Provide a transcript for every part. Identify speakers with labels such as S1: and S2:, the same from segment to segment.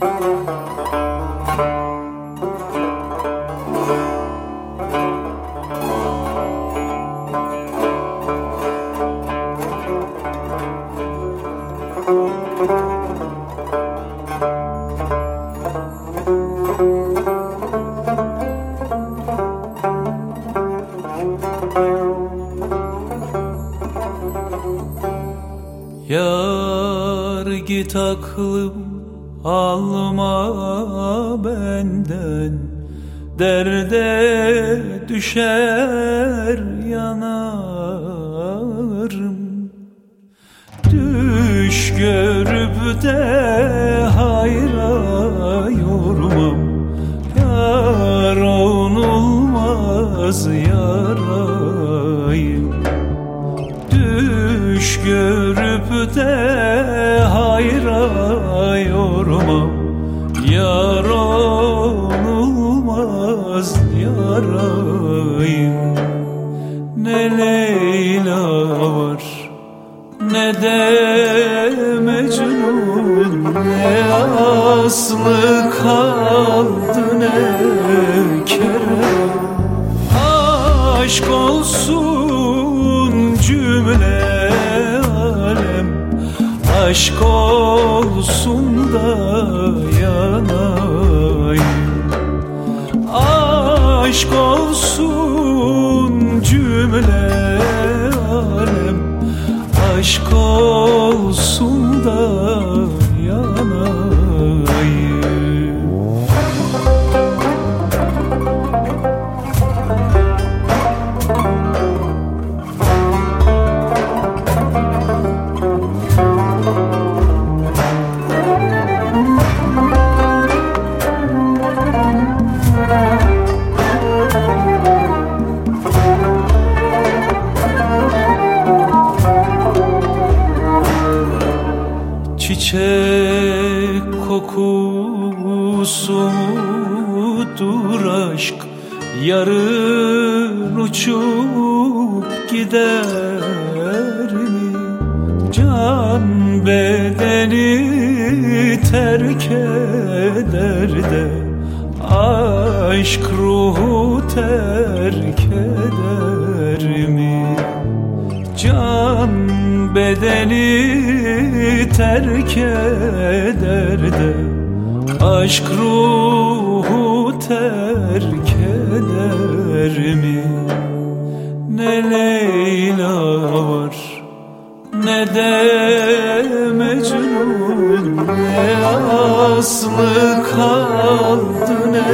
S1: Yar git aklım alma benden Derde düşer yanarım. Düş görüp de hayra yormam. Yar onulmaz yarayım. Düş görüp de hayra yormam Yar olmaz yarayım. Ne Leyla var ne de Mecnun Ne aslı kaldı ne Kerem. Aşk olsun Aşk olsun da Çiçek kokusu mudur aşk? Yarın uçup gider mi? Can bedeni terk eder de Aşk ruhu terk eder mi? Can bedeni terk eder de Aşk ruhu terk eder mi? Ne Leyla var ne de Mecnun Ne aslı kaldı ne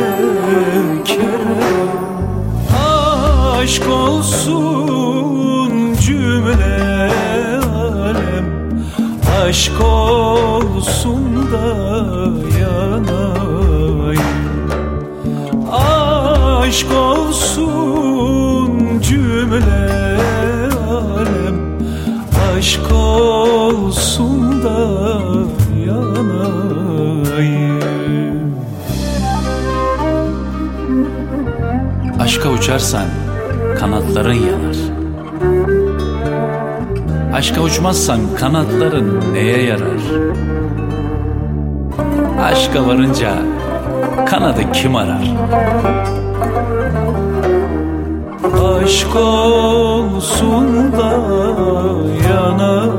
S1: Aşk olsun da yanayım. Aşk olsun cümle alem. Aşk olsun da yanayım.
S2: Aşka uçarsan kanatların yanar. Aşka uçmazsan kanatların neye yarar? Aşka varınca kanadı kim arar?
S1: Aşk olsun da yanayım